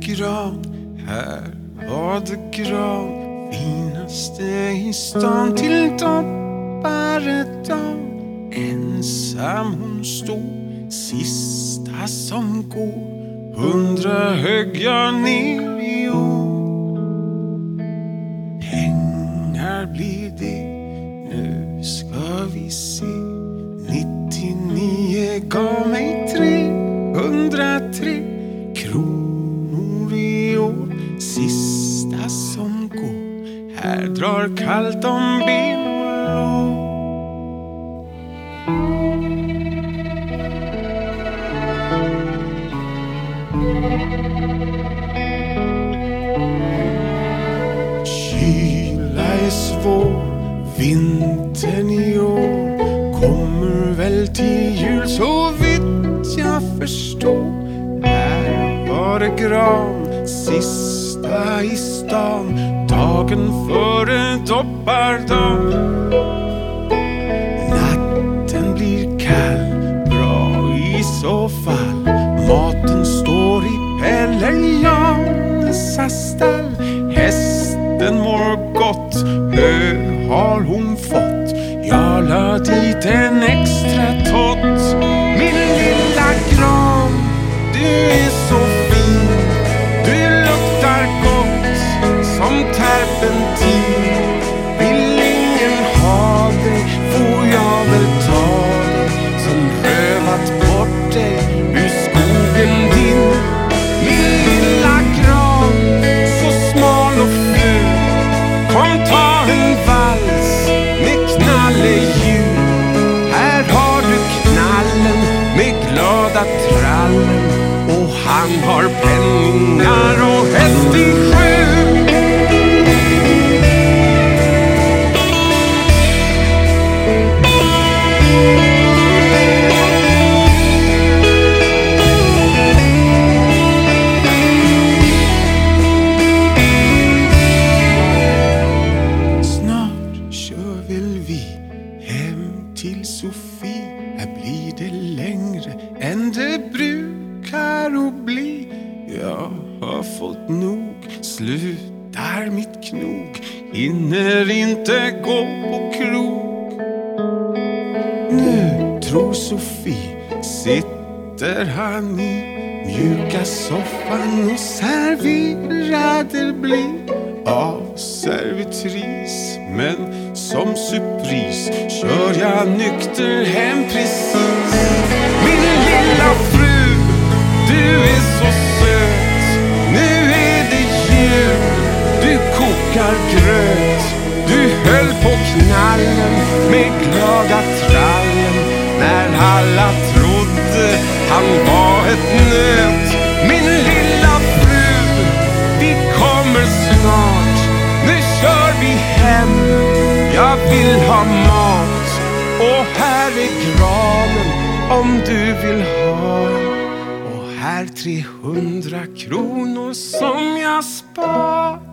gran, här var det gran. Finaste i stan till dopparedan. Ensam hon stod, sista som går. Hundra högg jag ner i år. Pengar blir det, nu ska vi se. 99 gav mig som går, här drar kallt om ben och lår. Kyla är svår, vintern i år kommer väl till jul så vitt jag förstår. Här var det gran, sist sista i stan, dagen före doppardagen. Natten blir kall, bra i så fall. Maten står i Pelle Janes stall. Hästen mår gott, hö har hon fått. Jag la dit en till Sofie. Här blir det längre än det brukar att bli. Jag har fått nog, slutar mitt knog. Hinner inte gå på krog. Nu tror Sofie sitter han i mjuka soffan och serverade blir av servitris. Men som surpris kör jag nykter hem precis. Min lilla fru, du är så söt. Nu är det jul, du kokar gröt. Du höll på knallen med glada trallen när alla trodde han var ett nöt. Min lilla fru, vi kommer snart. Nu kör vi hem. Jag vill ha mat och här är granen om du vill ha. Och här 300 kronor som jag spar.